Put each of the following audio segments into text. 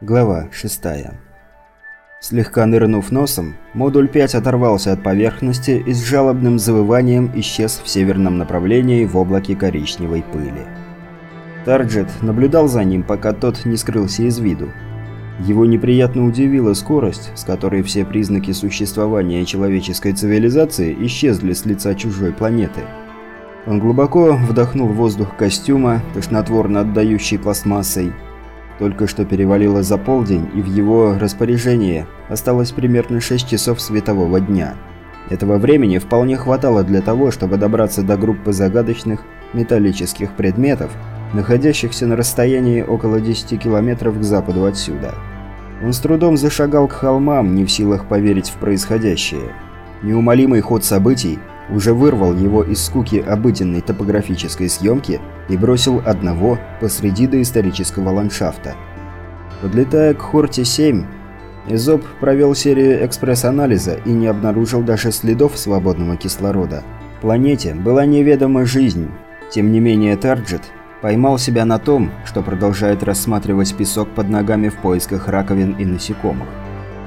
Глава 6. Слегка нырнув носом, модуль 5 оторвался от поверхности и с жалобным завыванием исчез в северном направлении в облаке коричневой пыли. Тарджет наблюдал за ним, пока тот не скрылся из виду. Его неприятно удивила скорость, с которой все признаки существования человеческой цивилизации исчезли с лица чужой планеты. Он глубоко вдохнул воздух костюма, тошнотворно отдающий пластмассой, только что перевалило за полдень, и в его распоряжении осталось примерно 6 часов светового дня. Этого времени вполне хватало для того, чтобы добраться до группы загадочных металлических предметов, находящихся на расстоянии около 10 километров к западу отсюда. Он с трудом зашагал к холмам, не в силах поверить в происходящее. Неумолимый ход событий уже вырвал его из скуки обыденной топографической съемки и бросил одного посреди доисторического ландшафта. Подлетая к Хорте-7, Эзоп провел серию экспресс-анализа и не обнаружил даже следов свободного кислорода. Планете была неведома жизнь. Тем не менее Тарджет поймал себя на том, что продолжает рассматривать песок под ногами в поисках раковин и насекомых.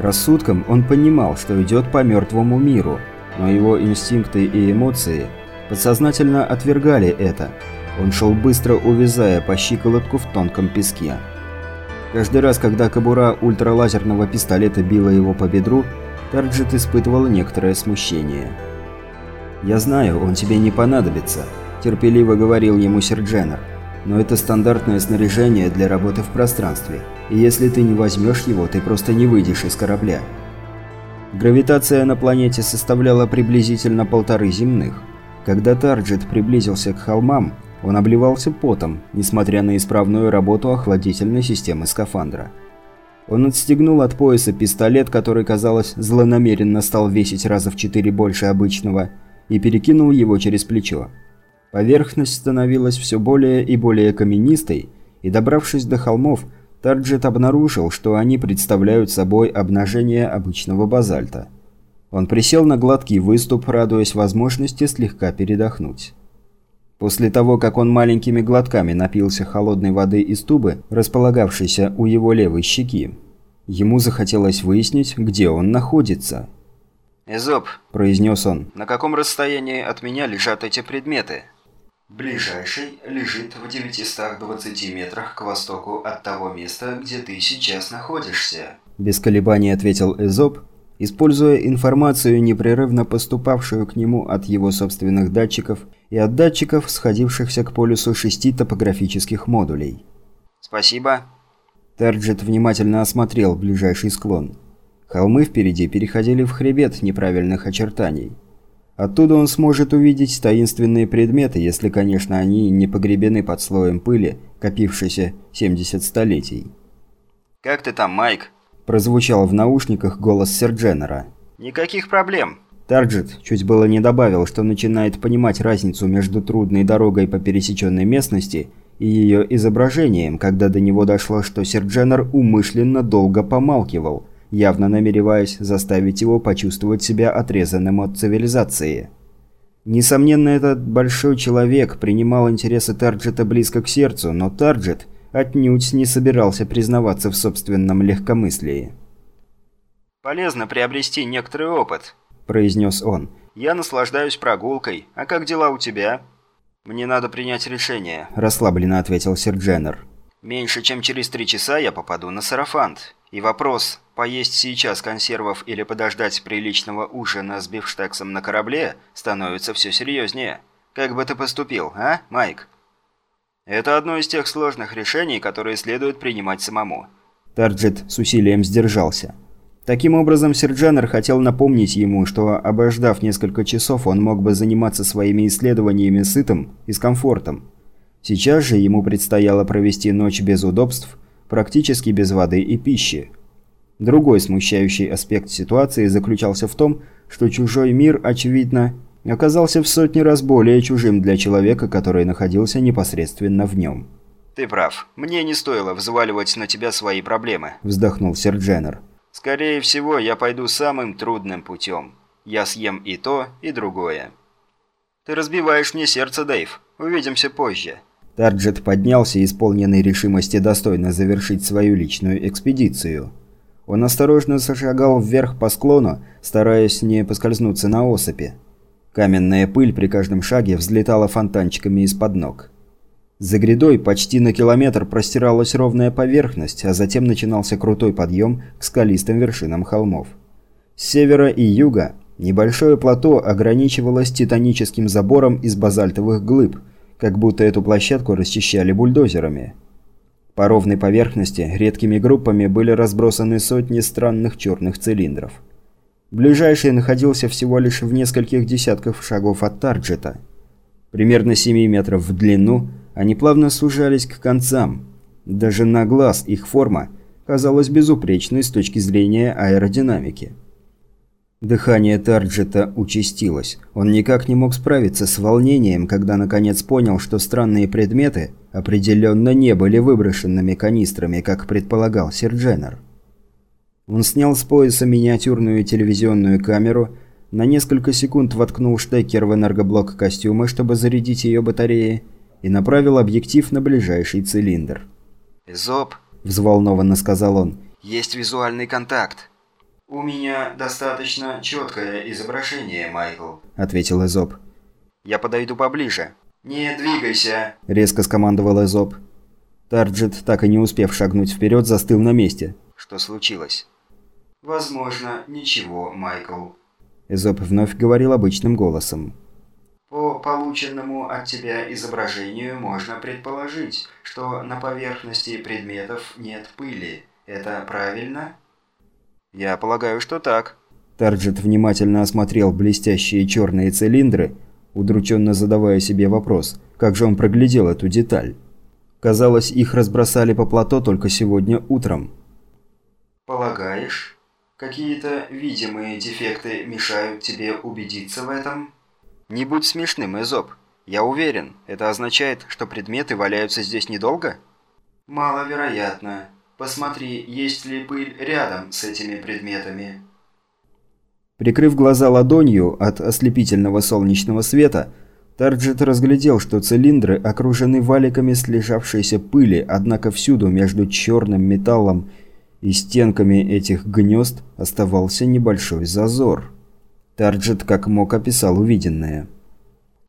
Рассудком он понимал, что идет по мертвому миру – но его инстинкты и эмоции подсознательно отвергали это. Он шел быстро, увязая по щиколотку в тонком песке. Каждый раз, когда кобура ультралазерного пистолета била его по бедру, Тарджет испытывал некоторое смущение. «Я знаю, он тебе не понадобится», – терпеливо говорил ему Сердженер. «Но это стандартное снаряжение для работы в пространстве, и если ты не возьмешь его, ты просто не выйдешь из корабля». Гравитация на планете составляла приблизительно полторы земных. Когда Тарджет приблизился к холмам, он обливался потом, несмотря на исправную работу охладительной системы скафандра. Он отстегнул от пояса пистолет, который, казалось, злонамеренно стал весить раза в четыре больше обычного, и перекинул его через плечо. Поверхность становилась все более и более каменистой, и, добравшись до холмов, Тарджет обнаружил, что они представляют собой обнажение обычного базальта. Он присел на гладкий выступ, радуясь возможности слегка передохнуть. После того, как он маленькими глотками напился холодной воды из тубы, располагавшейся у его левой щеки, ему захотелось выяснить, где он находится. «Эзоп», – произнес он, – «на каком расстоянии от меня лежат эти предметы?» Ближайший лежит в 920 метрах к востоку от того места, где ты сейчас находишься. Без колебаний ответил Эзоп, используя информацию, непрерывно поступавшую к нему от его собственных датчиков и от датчиков, сходившихся к полюсу шести топографических модулей. «Спасибо». Тарджет внимательно осмотрел ближайший склон. Холмы впереди переходили в хребет неправильных очертаний. Оттуда он сможет увидеть таинственные предметы, если, конечно, они не погребены под слоем пыли, копившейся 70 столетий. «Как ты там, Майк?» – прозвучал в наушниках голос Сердженера. «Никаких проблем». Тарджет чуть было не добавил, что начинает понимать разницу между трудной дорогой по пересеченной местности и ее изображением, когда до него дошло, что Сердженер умышленно долго помалкивал – явно намереваясь заставить его почувствовать себя отрезанным от цивилизации. Несомненно, этот большой человек принимал интересы Тарджета близко к сердцу, но Тарджет отнюдь не собирался признаваться в собственном легкомыслии. «Полезно приобрести некоторый опыт», – произнес он. «Я наслаждаюсь прогулкой. А как дела у тебя?» «Мне надо принять решение», – расслабленно ответил Сердженер. «Меньше чем через три часа я попаду на Сарафант. И вопрос, поесть сейчас консервов или подождать приличного ужина с бифштексом на корабле, становится все серьезнее. Как бы ты поступил, а, Майк? Это одно из тех сложных решений, которые следует принимать самому. Тарджет с усилием сдержался. Таким образом, Серджанер хотел напомнить ему, что, обождав несколько часов, он мог бы заниматься своими исследованиями сытым и с комфортом. Сейчас же ему предстояло провести ночь без удобств – практически без воды и пищи. Другой смущающий аспект ситуации заключался в том, что чужой мир, очевидно, оказался в сотни раз более чужим для человека, который находился непосредственно в нем. «Ты прав. Мне не стоило взваливать на тебя свои проблемы», – вздохнул Сердженер. «Скорее всего, я пойду самым трудным путем. Я съем и то, и другое». «Ты разбиваешь мне сердце, Дэйв. Увидимся позже». Тарджет поднялся, исполненный решимости достойно завершить свою личную экспедицию. Он осторожно зашагал вверх по склону, стараясь не поскользнуться на осыпи. Каменная пыль при каждом шаге взлетала фонтанчиками из-под ног. За грядой почти на километр простиралась ровная поверхность, а затем начинался крутой подъем к скалистым вершинам холмов. С севера и юга небольшое плато ограничивалось титаническим забором из базальтовых глыб, как будто эту площадку расчищали бульдозерами. По ровной поверхности редкими группами были разбросаны сотни странных черных цилиндров. Ближайший находился всего лишь в нескольких десятках шагов от Тарджета. Примерно 7 метров в длину – они плавно сужались к концам. Даже на глаз их форма казалась безупречной с точки зрения аэродинамики. Дыхание Тарджета участилось. Он никак не мог справиться с волнением, когда наконец понял, что странные предметы определенно не были выброшенными канистрами, как предполагал Сердженер. Он снял с пояса миниатюрную телевизионную камеру, на несколько секунд воткнул штекер в энергоблок костюма, чтобы зарядить ее батареи, и направил объектив на ближайший цилиндр. «Зоб», – взволнованно сказал он, – «есть визуальный контакт». «У меня достаточно четкое изображение, Майкл», – ответил Эзоп. «Я подойду поближе». «Не двигайся», – резко скомандовал Эзоп. Тарджет, так и не успев шагнуть вперед, застыл на месте. «Что случилось?» «Возможно, ничего, Майкл». Эзоп вновь говорил обычным голосом. По полученному от тебя изображению можно предположить, что на поверхности предметов нет пыли. Это правильно? Я полагаю, что так. Тарджет внимательно осмотрел блестящие черные цилиндры, удрученно задавая себе вопрос, как же он проглядел эту деталь. Казалось, их разбросали по плато только сегодня утром. «Полагаешь, какие-то видимые дефекты мешают тебе убедиться в этом?» «Не будь смешным, Эзоп. Я уверен, это означает, что предметы валяются здесь недолго?» «Маловероятно. Посмотри, есть ли пыль рядом с этими предметами». Прикрыв глаза ладонью от ослепительного солнечного света, Тарджет разглядел, что цилиндры окружены валиками слежавшейся пыли, однако всюду между черным металлом и стенками этих гнезд оставался небольшой зазор. Тарджет как мог описал увиденное.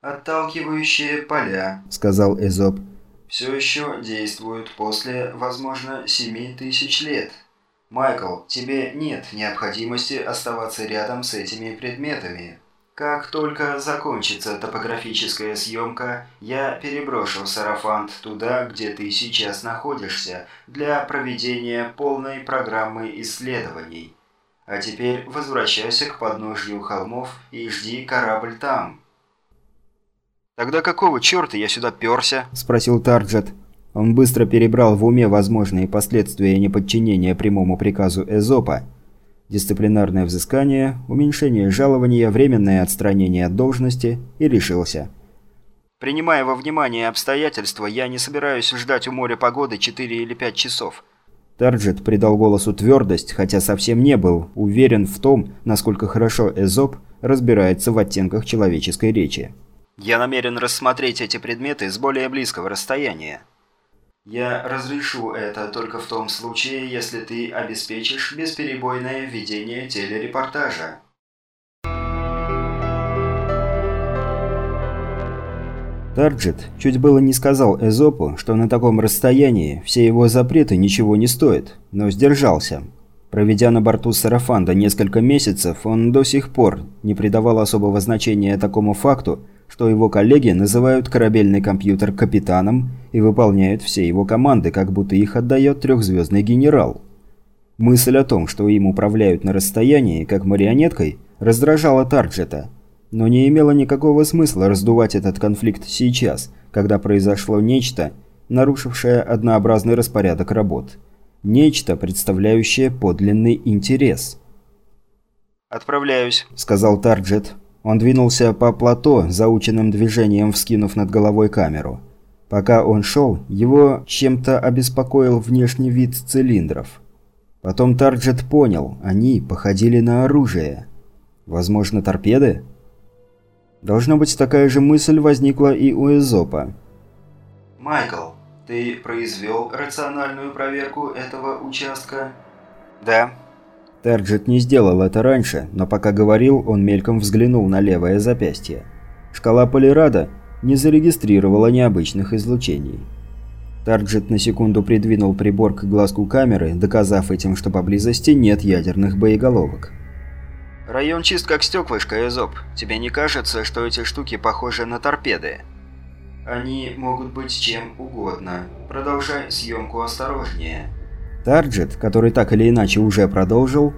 «Отталкивающие поля», – сказал Эзоп. «Все еще действуют после, возможно, семи тысяч лет. Майкл, тебе нет необходимости оставаться рядом с этими предметами. Как только закончится топографическая съемка, я переброшу сарафант туда, где ты сейчас находишься, для проведения полной программы исследований». А теперь возвращайся к подножью холмов и жди корабль там». «Тогда какого черта я сюда перся?» – спросил Тарджет. Он быстро перебрал в уме возможные последствия неподчинения прямому приказу Эзопа. Дисциплинарное взыскание, уменьшение жалования, временное отстранение от должности и решился. «Принимая во внимание обстоятельства, я не собираюсь ждать у моря погоды 4 или 5 часов. Тарджет придал голосу твердость, хотя совсем не был уверен в том, насколько хорошо Эзоп разбирается в оттенках человеческой речи. «Я намерен рассмотреть эти предметы с более близкого расстояния». «Я разрешу это только в том случае, если ты обеспечишь бесперебойное ведение телерепортажа». Тарджет чуть было не сказал Эзопу, что на таком расстоянии все его запреты ничего не стоят, но сдержался. Проведя на борту Сарафанда несколько месяцев, он до сих пор не придавал особого значения такому факту, что его коллеги называют корабельный компьютер капитаном и выполняют все его команды, как будто их отдает трехзвездный генерал. Мысль о том, что им управляют на расстоянии, как марионеткой, раздражала Тарджета – но не имело никакого смысла раздувать этот конфликт сейчас, когда произошло нечто, нарушившее однообразный распорядок работ. Нечто, представляющее подлинный интерес. «Отправляюсь», — сказал Тарджет. Он двинулся по плато, заученным движением вскинув над головой камеру. Пока он шел, его чем-то обеспокоил внешний вид цилиндров. Потом Тарджет понял, они походили на оружие. Возможно, торпеды? Должно быть, такая же мысль возникла и у Эзопа. «Майкл, ты произвел рациональную проверку этого участка?» «Да». Тарджет не сделал это раньше, но пока говорил, он мельком взглянул на левое запястье. Шкала Полирада не зарегистрировала необычных излучений. Тарджет на секунду придвинул прибор к глазку камеры, доказав этим, что поблизости нет ядерных боеголовок. «Район чист как стеклышко, Эзоп. Тебе не кажется, что эти штуки похожи на торпеды?» «Они могут быть чем угодно. Продолжай съемку осторожнее». Тарджет, который так или иначе уже продолжил,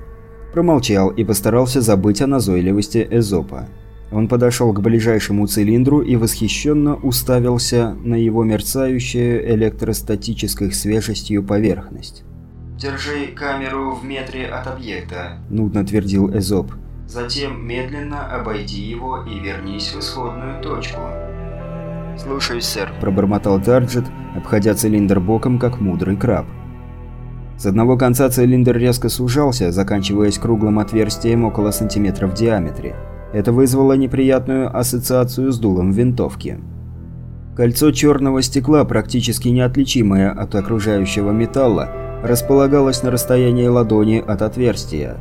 промолчал и постарался забыть о назойливости Эзопа. Он подошел к ближайшему цилиндру и восхищенно уставился на его мерцающую электростатической свежестью поверхность. «Держи камеру в метре от объекта», – нудно твердил Эзоп. «Затем медленно обойди его и вернись в исходную точку». «Слушаюсь, сэр», – пробормотал Тарджет, обходя цилиндр боком, как мудрый краб. С одного конца цилиндр резко сужался, заканчиваясь круглым отверстием около сантиметра в диаметре. Это вызвало неприятную ассоциацию с дулом винтовки. Кольцо черного стекла, практически неотличимое от окружающего металла, располагалось на расстоянии ладони от отверстия.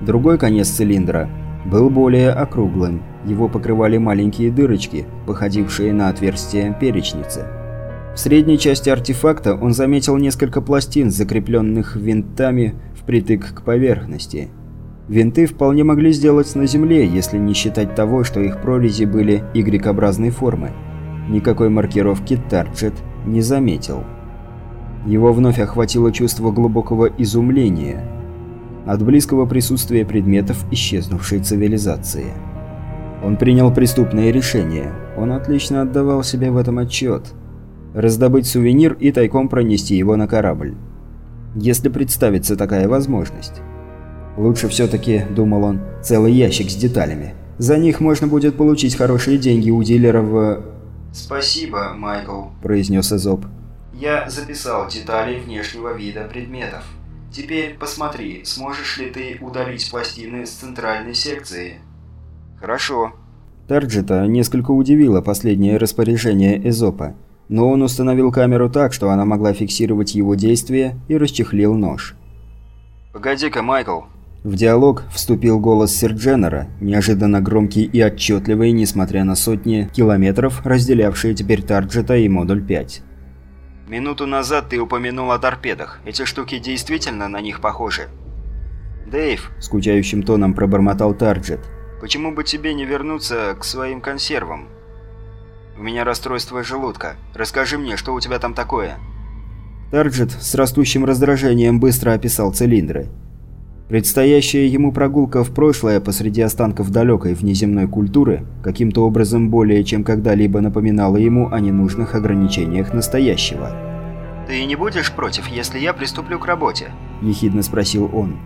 Другой конец цилиндра был более округлым, его покрывали маленькие дырочки, походившие на отверстия перечницы. В средней части артефакта он заметил несколько пластин, закрепленных винтами впритык к поверхности – Винты вполне могли сделать на Земле, если не считать того, что их прорези были Y-образной формы. Никакой маркировки Тарджет не заметил. Его вновь охватило чувство глубокого изумления от близкого присутствия предметов исчезнувшей цивилизации. Он принял преступное решение. Он отлично отдавал себе в этом отчет. Раздобыть сувенир и тайком пронести его на корабль. Если представится такая возможность. Лучше все-таки, думал он, целый ящик с деталями. За них можно будет получить хорошие деньги у дилера в... «Спасибо, Майкл», – произнес Эзоп. «Я записал детали внешнего вида предметов. Теперь посмотри, сможешь ли ты удалить пластины с центральной секции?» «Хорошо». Тарджета несколько удивило последнее распоряжение Эзопа, но он установил камеру так, что она могла фиксировать его действия и расчехлил нож. «Погоди-ка, Майкл», в диалог вступил голос Сердженера, неожиданно громкий и отчетливый, несмотря на сотни километров, разделявшие теперь Тарджета и Модуль 5. «Минуту назад ты упомянул о торпедах. Эти штуки действительно на них похожи?» «Дэйв», – скучающим тоном пробормотал Тарджет. «Почему бы тебе не вернуться к своим консервам? У меня расстройство желудка. Расскажи мне, что у тебя там такое?» Тарджет с растущим раздражением быстро описал цилиндры. Предстоящая ему прогулка в прошлое посреди останков далекой внеземной культуры каким-то образом более чем когда-либо напоминала ему о ненужных ограничениях настоящего. «Ты не будешь против, если я приступлю к работе?» – ехидно спросил он.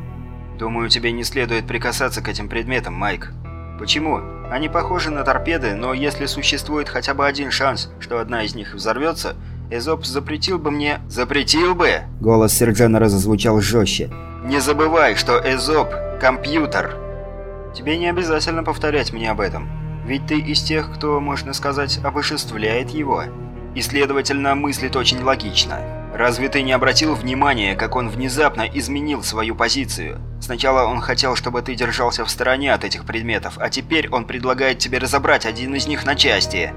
«Думаю, тебе не следует прикасаться к этим предметам, Майк. Почему? Они похожи на торпеды, но если существует хотя бы один шанс, что одна из них взорвется, Эзоп запретил бы мне... Запретил бы!» Голос Серджана зазвучал жестче. Не забывай, что Эзоп – компьютер. Тебе не обязательно повторять мне об этом. Ведь ты из тех, кто, можно сказать, обожествляет его. И, следовательно, мыслит очень логично. Разве ты не обратил внимания, как он внезапно изменил свою позицию? Сначала он хотел, чтобы ты держался в стороне от этих предметов, а теперь он предлагает тебе разобрать один из них на части.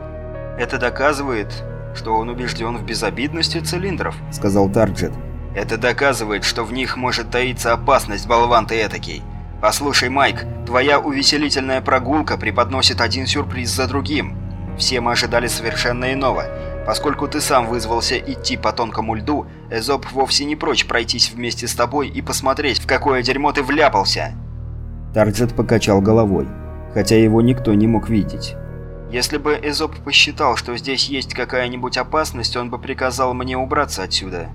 Это доказывает, что он убежден в безобидности цилиндров, сказал Тарджет. Это доказывает, что в них может таиться опасность, болван ты этакий. Послушай, Майк, твоя увеселительная прогулка преподносит один сюрприз за другим. Все мы ожидали совершенно иного. Поскольку ты сам вызвался идти по тонкому льду, Эзоп вовсе не прочь пройтись вместе с тобой и посмотреть, в какое дерьмо ты вляпался. Тарджет покачал головой, хотя его никто не мог видеть. Если бы Эзоп посчитал, что здесь есть какая-нибудь опасность, он бы приказал мне убраться отсюда.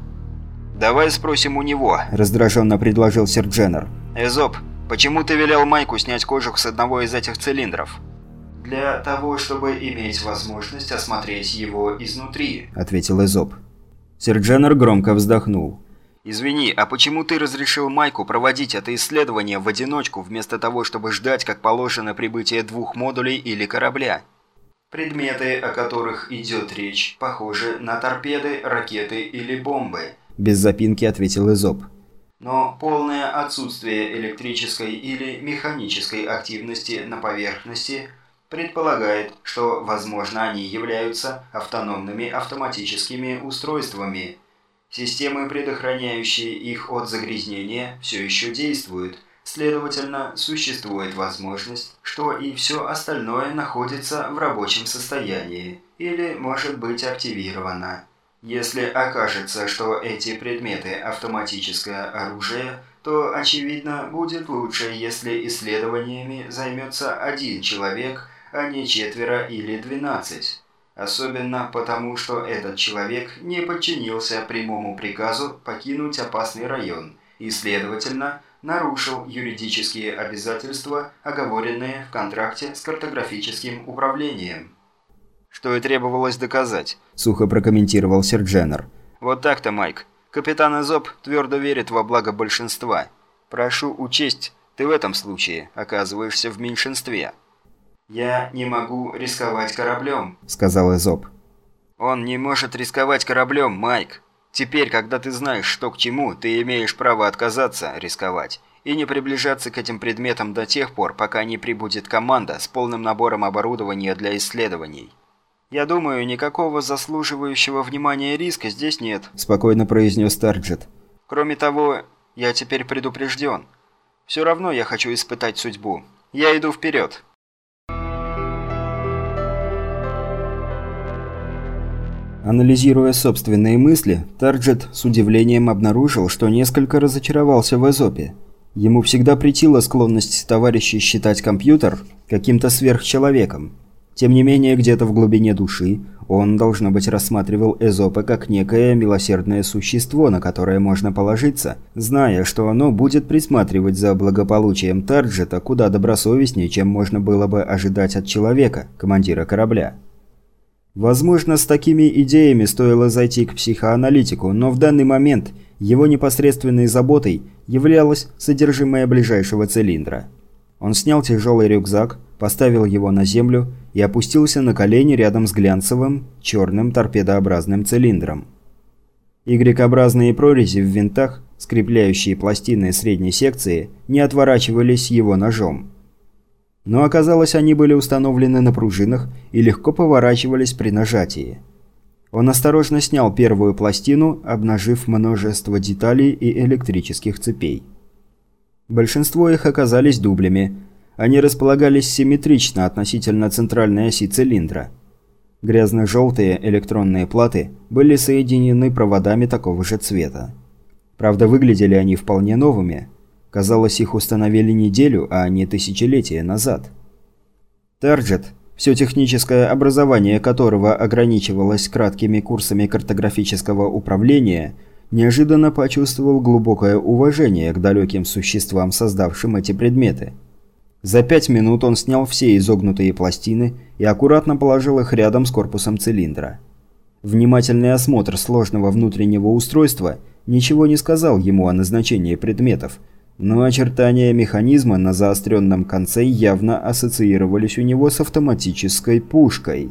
«Давай спросим у него», – раздраженно предложил Сердженер. «Эзоп, почему ты велел Майку снять кожух с одного из этих цилиндров?» «Для того, чтобы иметь возможность осмотреть его изнутри», – ответил Эзоп. Сердженер громко вздохнул. «Извини, а почему ты разрешил Майку проводить это исследование в одиночку, вместо того, чтобы ждать, как положено, прибытие двух модулей или корабля?» Предметы, о которых идет речь, похожи на торпеды, ракеты или бомбы. Без запинки ответил Изоб. Но полное отсутствие электрической или механической активности на поверхности предполагает, что, возможно, они являются автономными автоматическими устройствами. Системы, предохраняющие их от загрязнения, все еще действуют – Следовательно, существует возможность, что и все остальное находится в рабочем состоянии или может быть активировано. Если окажется, что эти предметы автоматическое оружие, то, очевидно, будет лучше, если исследованиями займется один человек, а не четверо или двенадцать. Особенно потому, что этот человек не подчинился прямому приказу покинуть опасный район и, следовательно, нарушил юридические обязательства, оговоренные в контракте с картографическим управлением. «Что и требовалось доказать», – сухо прокомментировал Сердженер. «Вот так-то, Майк. Капитан Эзоп твердо верит во благо большинства. Прошу учесть, ты в этом случае оказываешься в меньшинстве». «Я не могу рисковать кораблем», – сказал Эзоп. «Он не может рисковать кораблем, Майк. Теперь, когда ты знаешь, что к чему, ты имеешь право отказаться рисковать и не приближаться к этим предметам до тех пор, пока не прибудет команда с полным набором оборудования для исследований. Я думаю, никакого заслуживающего внимания риска здесь нет», – спокойно произнес Тарджет. «Кроме того, я теперь предупрежден. Все равно я хочу испытать судьбу. Я иду вперед». Анализируя собственные мысли, Тарджет с удивлением обнаружил, что несколько разочаровался в Эзопе. Ему всегда претила склонность товарищей считать компьютер каким-то сверхчеловеком. Тем не менее, где-то в глубине души он, должно быть, рассматривал Эзопа как некое милосердное существо, на которое можно положиться, зная, что оно будет присматривать за благополучием Тарджета куда добросовестнее, чем можно было бы ожидать от человека, командира корабля. Возможно, с такими идеями стоило зайти к психоаналитику, но в данный момент его непосредственной заботой являлось содержимое ближайшего цилиндра. Он снял тяжелый рюкзак, поставил его на землю и опустился на колени рядом с глянцевым, черным торпедообразным цилиндром. Y-образные прорези в винтах, скрепляющие пластины средней секции, не отворачивались его ножом. Но оказалось, они были установлены на пружинах и легко поворачивались при нажатии. Он осторожно снял первую пластину, обнажив множество деталей и электрических цепей. Большинство их оказались дублями. Они располагались симметрично относительно центральной оси цилиндра. Грязно-желтые электронные платы были соединены проводами такого же цвета. Правда, выглядели они вполне новыми – Казалось, их установили неделю, а не тысячелетия назад. Тарджет, все техническое образование которого ограничивалось краткими курсами картографического управления, неожиданно почувствовал глубокое уважение к далеким существам, создавшим эти предметы. За пять минут он снял все изогнутые пластины и аккуратно положил их рядом с корпусом цилиндра. Внимательный осмотр сложного внутреннего устройства ничего не сказал ему о назначении предметов – но очертания механизма на заостренном конце явно ассоциировались у него с автоматической пушкой.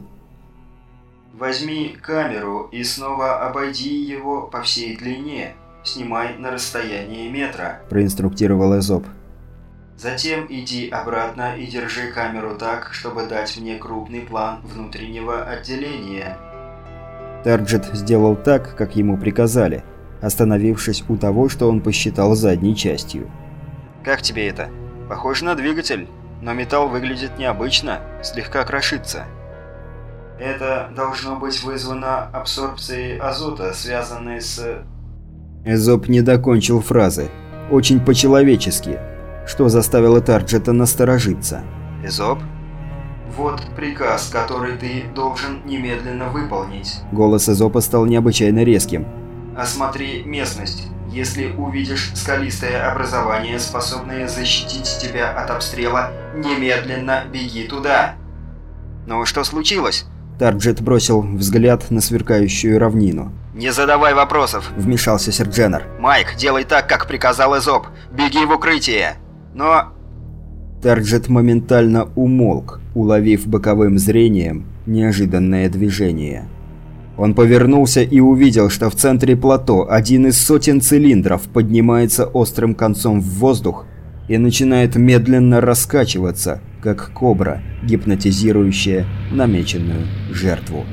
«Возьми камеру и снова обойди его по всей длине. Снимай на расстоянии метра», – проинструктировал Эзоп. «Затем иди обратно и держи камеру так, чтобы дать мне крупный план внутреннего отделения». Тарджет сделал так, как ему приказали – остановившись у того, что он посчитал задней частью. «Как тебе это? Похоже на двигатель, но металл выглядит необычно, слегка крошится». «Это должно быть вызвано абсорбцией азота, связанной с...» Эзоп не докончил фразы. Очень по-человечески, что заставило Тарджета насторожиться. «Эзоп?» «Вот приказ, который ты должен немедленно выполнить». Голос Эзопа стал необычайно резким. Осмотри местность. Если увидишь скалистое образование, способное защитить тебя от обстрела, немедленно беги туда. Ну что случилось? Тарджет бросил взгляд на сверкающую равнину. «Не задавай вопросов!» – вмешался Сердженер. «Майк, делай так, как приказал Эзоп. Беги в укрытие!» «Но...» Тарджет моментально умолк, уловив боковым зрением неожиданное движение. Он повернулся и увидел, что в центре плато один из сотен цилиндров поднимается острым концом в воздух и начинает медленно раскачиваться, как кобра, гипнотизирующая намеченную жертву.